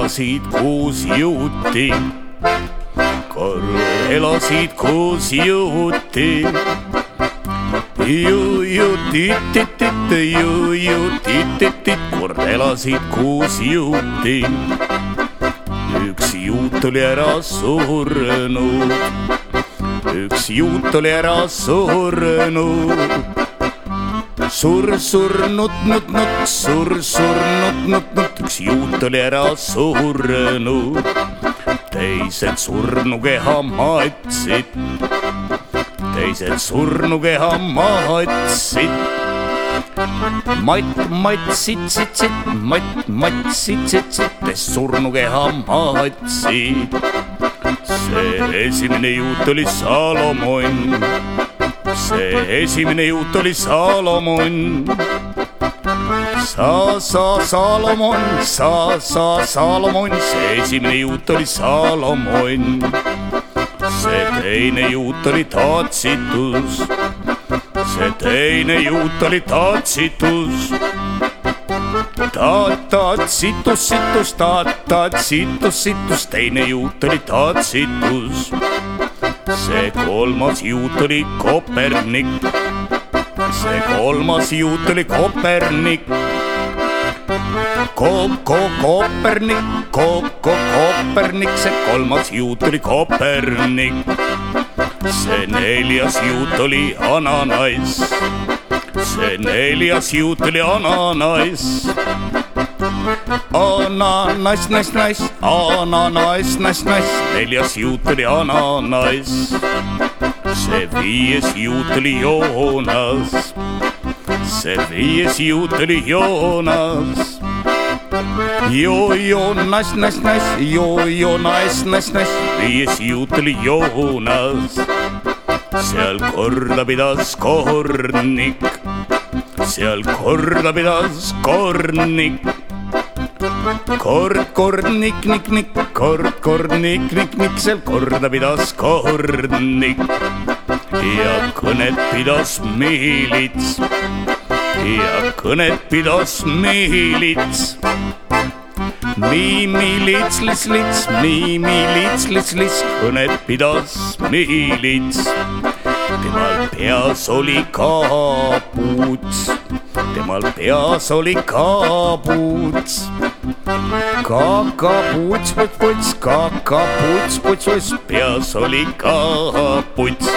elasid kuus juuti kord elasid koos juuti. ju-ju-tit-tit-tit, ju-ju-tit-tit-tit, kord elasid koos juuti. üks juut oli ära surnud, üks juut oli ära surnud surr, surnud, nut, nut, surr, surnud, nut, nut, üks juut oli ära surnud. Teised surnukeha matsid, teised surnukeha matsid. matt, matt, sitt, sitt, sitt, matt, matt, sitt, sitt, sitt, surnukeha matsid. see esimene juut oli Salomon, see esimene juut oli Salomon sa, sa, Salomon, sa, sa, Salomon, see esimene juut oli Salomon. see teine juut oli Tatsitus, see teine juut oli Tatsitus. taat, taat, situs, situs, taat, taat, situs, situs, teine juut oli Tatsitus. See kolmas juut oli Kopernik see kolmas juut oli Kopernik. Ko-, ko-, Kopernik, ko-, ko-, Kopernik, see kolmas juut oli Kopernik. see neljas juut oli Ananass. See neljas juut oli Ananass. Ananass, nass, nass, ananass, nass, nass, neljas juut oli Ananass see viies juut oli Joonas, see viies juut oli Joonas. joo, Joonas, nass, nass, joo, Joonas, nass, nass, viies juut oli Joonas. Seal korda pidas kornik, seal korda pidas kornik kord, kord, nikk, nikk, nikk, kord, kord, nikk, nikk, nikk, seal korda pidas kordnik. ja kõnet pidas miilits. ja kõnet pidas miilits. Miimi lits, lits, lits, Miimi lits, lits, kõnet pidas miilits. temal peas oli kaaputs, temal peas oli kaaputs. Kakaputs, puts, puts, kakaputs, puts, puts, peas oli kaputs